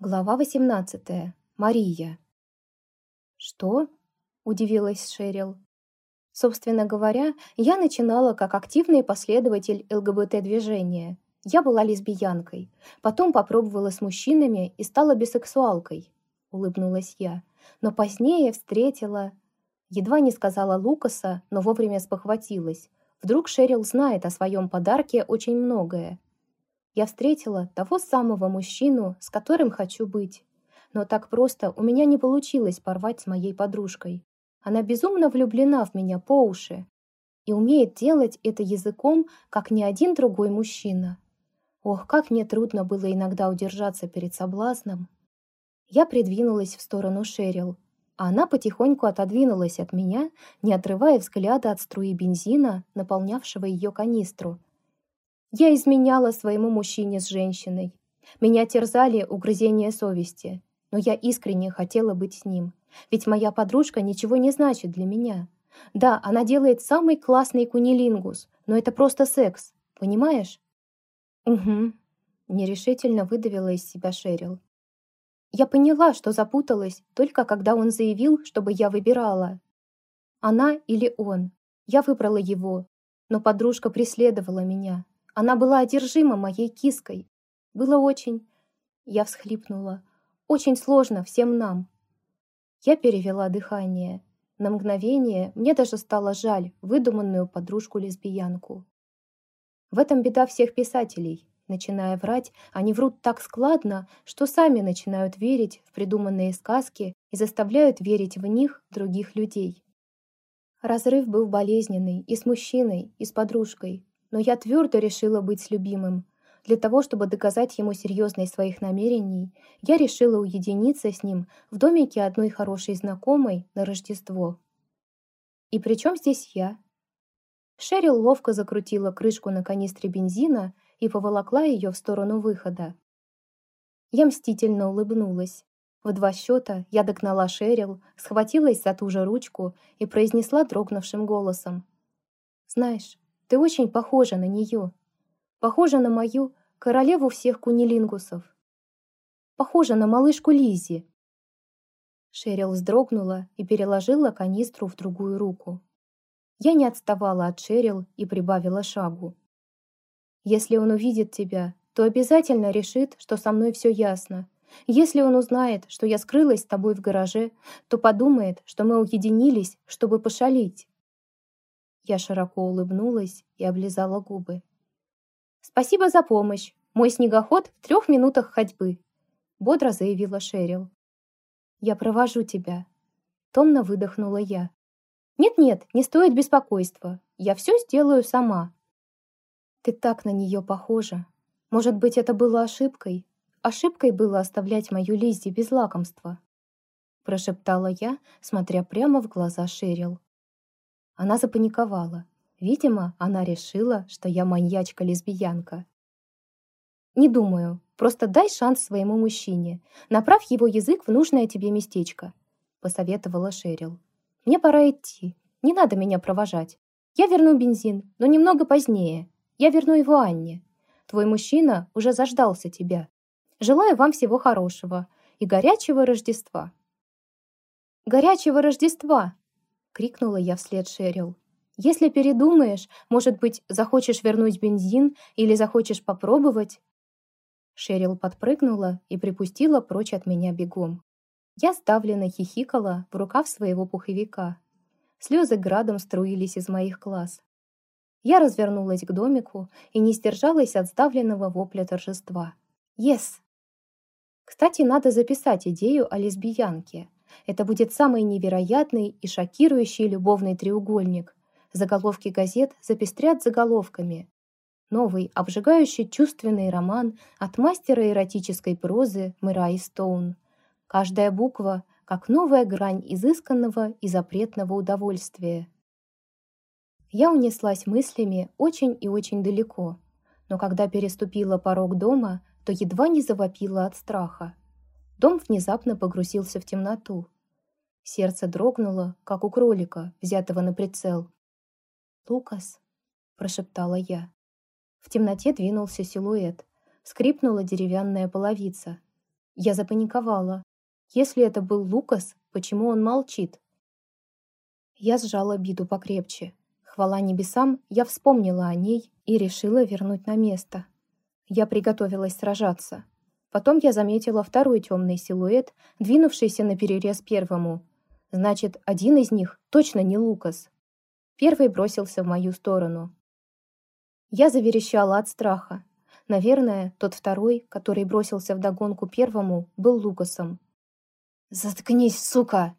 Глава 18. Мария. «Что?» – удивилась Шерил. Собственно говоря, я начинала как активный последователь ЛГБТ-движения. Я была лесбиянкой. Потом попробовала с мужчинами и стала бисексуалкой. Улыбнулась я. Но позднее встретила... Едва не сказала Лукаса, но вовремя спохватилась. Вдруг Шерил знает о своем подарке очень многое. Я встретила того самого мужчину, с которым хочу быть. Но так просто у меня не получилось порвать с моей подружкой. Она безумно влюблена в меня по уши и умеет делать это языком, как ни один другой мужчина. Ох, как мне трудно было иногда удержаться перед соблазном. Я придвинулась в сторону Шерил, а она потихоньку отодвинулась от меня, не отрывая взгляда от струи бензина, наполнявшего ее канистру, я изменяла своему мужчине с женщиной. Меня терзали угрызения совести, но я искренне хотела быть с ним, ведь моя подружка ничего не значит для меня. Да, она делает самый классный кунилингус, но это просто секс, понимаешь? Угу, нерешительно выдавила из себя Шерил. Я поняла, что запуталась, только когда он заявил, чтобы я выбирала. Она или он. Я выбрала его, но подружка преследовала меня. Она была одержима моей киской. Было очень... Я всхлипнула. Очень сложно всем нам. Я перевела дыхание. На мгновение мне даже стало жаль выдуманную подружку-лесбиянку. В этом беда всех писателей. Начиная врать, они врут так складно, что сами начинают верить в придуманные сказки и заставляют верить в них других людей. Разрыв был болезненный и с мужчиной, и с подружкой, но я твердо решила быть с любимым. Для того, чтобы доказать ему серьезность своих намерений, я решила уединиться с ним в домике одной хорошей знакомой на Рождество. И при чем здесь я? Шерил ловко закрутила крышку на канистре бензина и поволокла ее в сторону выхода. Я мстительно улыбнулась. В два счета я догнала Шерил, схватилась за ту же ручку и произнесла дрогнувшим голосом. «Знаешь, ты очень похожа на нее. Похожа на мою королеву всех кунилингусов. Похожа на малышку Лизи. Шерил вздрогнула и переложила канистру в другую руку. Я не отставала от Шерил и прибавила шагу. «Если он увидит тебя, то обязательно решит, что со мной все ясно. Если он узнает, что я скрылась с тобой в гараже, то подумает, что мы уединились, чтобы пошалить. Я широко улыбнулась и облизала губы. «Спасибо за помощь. Мой снегоход в трех минутах ходьбы», — бодро заявила Шерил. «Я провожу тебя», — томно выдохнула я. «Нет-нет, не стоит беспокойства. Я все сделаю сама». «Ты так на нее похожа. Может быть, это было ошибкой? Ошибкой было оставлять мою Лиззи без лакомства», — прошептала я, смотря прямо в глаза Шерил. Она запаниковала. Видимо, она решила, что я маньячка-лесбиянка. «Не думаю. Просто дай шанс своему мужчине. Направь его язык в нужное тебе местечко», — посоветовала Шерил. «Мне пора идти. Не надо меня провожать. Я верну бензин, но немного позднее. Я верну его Анне. Твой мужчина уже заждался тебя. Желаю вам всего хорошего и горячего Рождества». «Горячего Рождества!» Крикнула я вслед Шерил. «Если передумаешь, может быть, захочешь вернуть бензин или захочешь попробовать?» Шерил подпрыгнула и припустила прочь от меня бегом. Я сдавленно хихикала в рукав своего пуховика. Слезы градом струились из моих глаз. Я развернулась к домику и не сдержалась от сдавленного вопля торжества. «Ес!» Кстати, надо записать идею о лесбиянке. Это будет самый невероятный и шокирующий любовный треугольник. Заголовки газет запестрят заголовками. Новый, обжигающий чувственный роман от мастера эротической прозы Мэраи Стоун. Каждая буква — как новая грань изысканного и запретного удовольствия. Я унеслась мыслями очень и очень далеко, но когда переступила порог дома, то едва не завопила от страха. Дом внезапно погрузился в темноту. Сердце дрогнуло, как у кролика, взятого на прицел. «Лукас», — прошептала я. В темноте двинулся силуэт. Скрипнула деревянная половица. Я запаниковала. Если это был Лукас, почему он молчит? Я сжала биту покрепче. Хвала небесам, я вспомнила о ней и решила вернуть на место. Я приготовилась сражаться. Потом я заметила второй темный силуэт, двинувшийся на перерез первому. Значит, один из них точно не Лукас. Первый бросился в мою сторону. Я заверещала от страха. Наверное, тот второй, который бросился в догонку первому, был Лукасом. «Заткнись, сука!»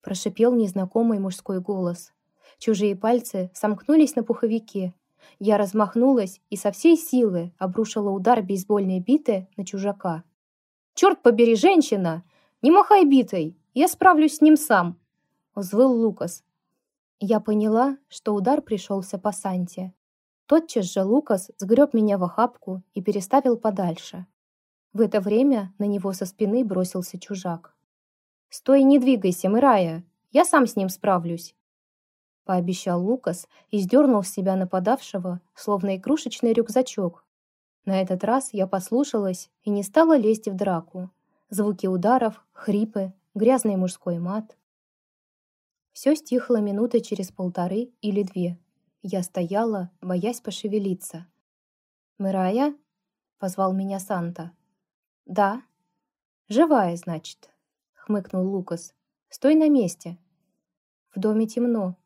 Прошипел незнакомый мужской голос. Чужие пальцы сомкнулись на пуховике. Я размахнулась и со всей силы обрушила удар бейсбольной биты на чужака. «Черт побери, женщина! Не махай битой! Я справлюсь с ним сам!» Взвыл Лукас. Я поняла, что удар пришелся по Санте. Тотчас же Лукас сгреб меня в охапку и переставил подальше. В это время на него со спины бросился чужак. «Стой, не двигайся, Мирая! Я сам с ним справлюсь!» Пообещал Лукас и сдернул с себя нападавшего, словно игрушечный рюкзачок. На этот раз я послушалась и не стала лезть в драку. Звуки ударов, хрипы, грязный мужской мат. Все стихло минуты через полторы или две. Я стояла, боясь пошевелиться. «Мирая?» — позвал меня Санта. «Да». «Живая, значит» хмыкнул Лукас. «Стой на месте». «В доме темно».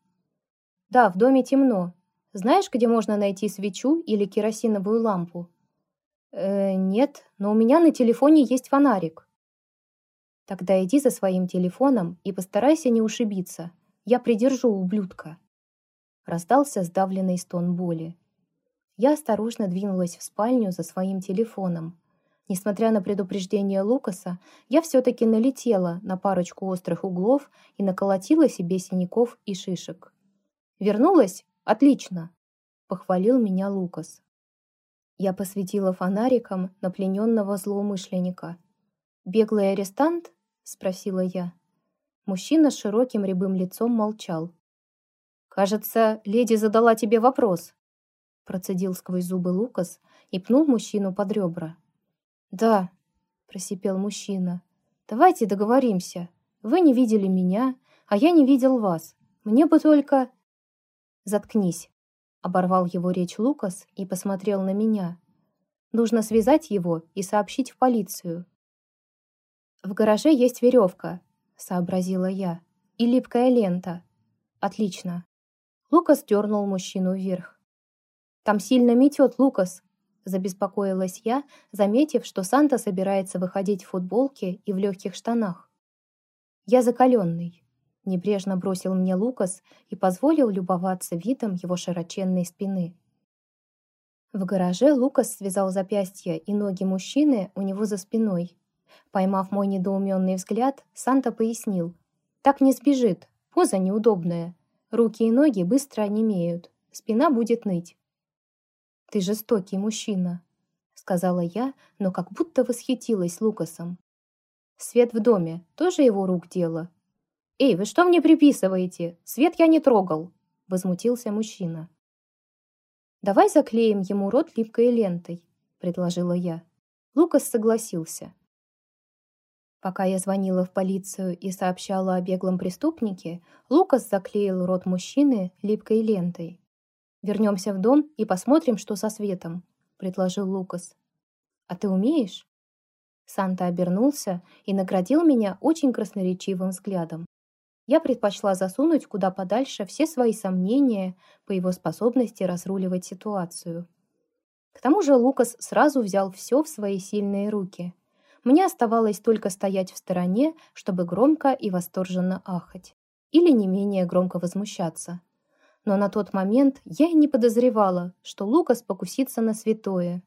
«Да, в доме темно. Знаешь, где можно найти свечу или керосиновую лампу?» «Э, нет, но у меня на телефоне есть фонарик». «Тогда иди за своим телефоном и постарайся не ушибиться. Я придержу ублюдка». Раздался сдавленный стон боли. Я осторожно двинулась в спальню за своим телефоном, Несмотря на предупреждение Лукаса, я все-таки налетела на парочку острых углов и наколотила себе синяков и шишек. «Вернулась? Отлично!» — похвалил меня Лукас. Я посветила фонариком на плененного злоумышленника. «Беглый арестант?» — спросила я. Мужчина с широким рябым лицом молчал. «Кажется, леди задала тебе вопрос», — процедил сквозь зубы Лукас и пнул мужчину под ребра. «Да», — просипел мужчина. «Давайте договоримся. Вы не видели меня, а я не видел вас. Мне бы только...» «Заткнись», — оборвал его речь Лукас и посмотрел на меня. «Нужно связать его и сообщить в полицию». «В гараже есть веревка», — сообразила я, — «и липкая лента». «Отлично». Лукас дернул мужчину вверх. «Там сильно метет, Лукас», Забеспокоилась я, заметив, что Санта собирается выходить в футболке и в легких штанах. «Я закаленный», — небрежно бросил мне Лукас и позволил любоваться видом его широченной спины. В гараже Лукас связал запястья и ноги мужчины у него за спиной. Поймав мой недоуменный взгляд, Санта пояснил. «Так не сбежит, поза неудобная. Руки и ноги быстро онемеют, спина будет ныть. «Ты жестокий мужчина», — сказала я, но как будто восхитилась Лукасом. «Свет в доме, тоже его рук дело?» «Эй, вы что мне приписываете? Свет я не трогал!» — возмутился мужчина. «Давай заклеим ему рот липкой лентой», — предложила я. Лукас согласился. Пока я звонила в полицию и сообщала о беглом преступнике, Лукас заклеил рот мужчины липкой лентой. «Вернемся в дом и посмотрим, что со светом», — предложил Лукас. «А ты умеешь?» Санта обернулся и наградил меня очень красноречивым взглядом. Я предпочла засунуть куда подальше все свои сомнения по его способности разруливать ситуацию. К тому же Лукас сразу взял все в свои сильные руки. Мне оставалось только стоять в стороне, чтобы громко и восторженно ахать. Или не менее громко возмущаться но на тот момент я и не подозревала, что Лукас покусится на святое